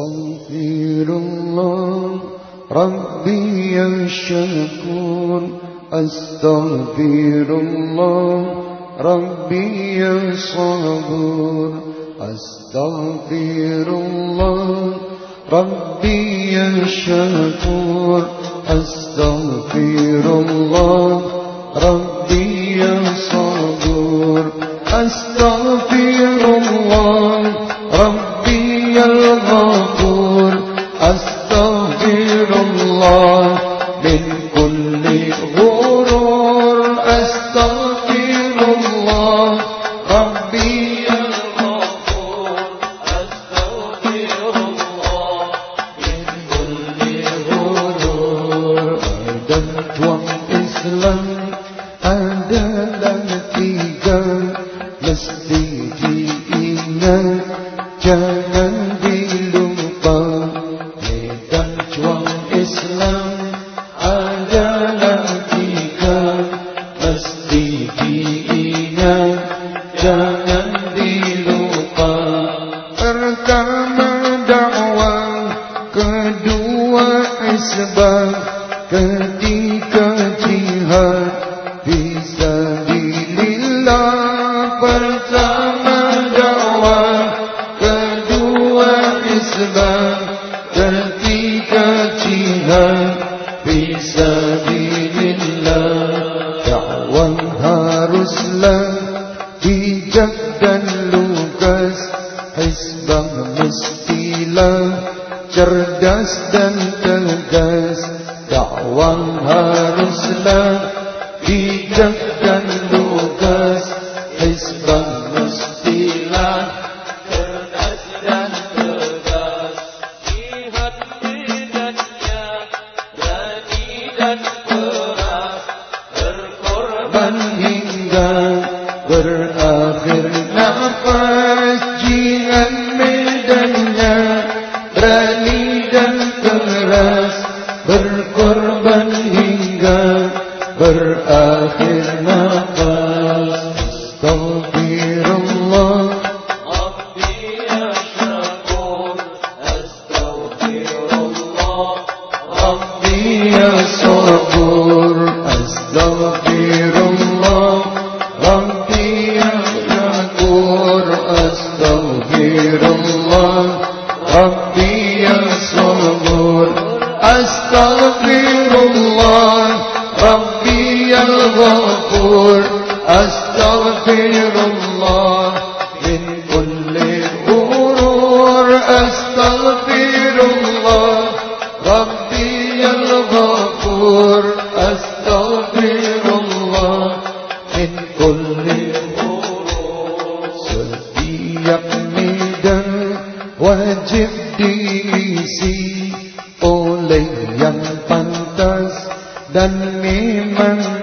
أستغفر الله ربي الشكور أستغفر الله ربي الصبور أستغفر الله ربي الشكور أستغفر الله ربي أستغفر الله Pertama dakwah Kedua isbah Ketiga jihad Fisabilillah Pertama Cerdas dan tegas Dakwah haruslah bijak dan lugas. Hizbah mestilah cerdas dan tegas. Jihad berani dan keras. Berkorban hingga berakhir nafas أستغفر الله من كل غرور أستغفر الله ربي الغفور أستغفر الله من كل غرور setiap medan wajib diisi oleh yang pantas dan memang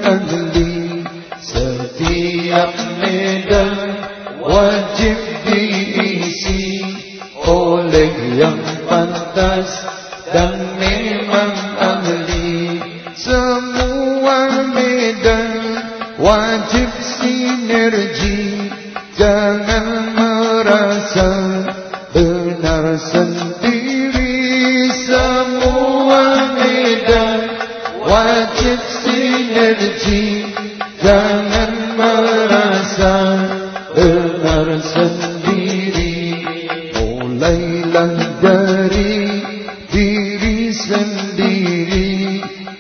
dan memang ahli semua medan wajib sinergi. Jangan merasa benar sendiri. Semua medan wajib sinergi. Jangan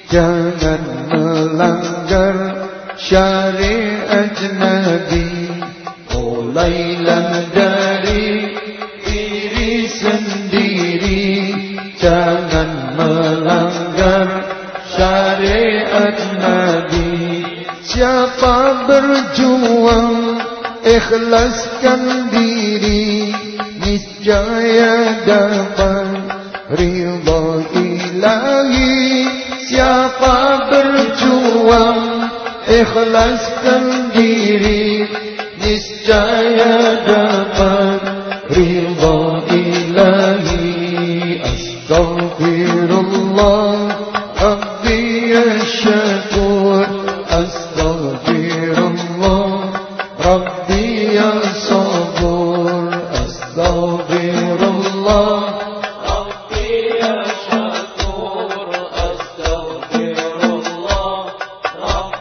Jangan melanggar syariat Nabi. Mulailah dari diri sendiri. Jangan melanggar syariat Nabi. Siapa berjuang ikhlaskan diri. Niscaya dapat ridha ilahi berjuang ikhlaskan diri Niscaya dapat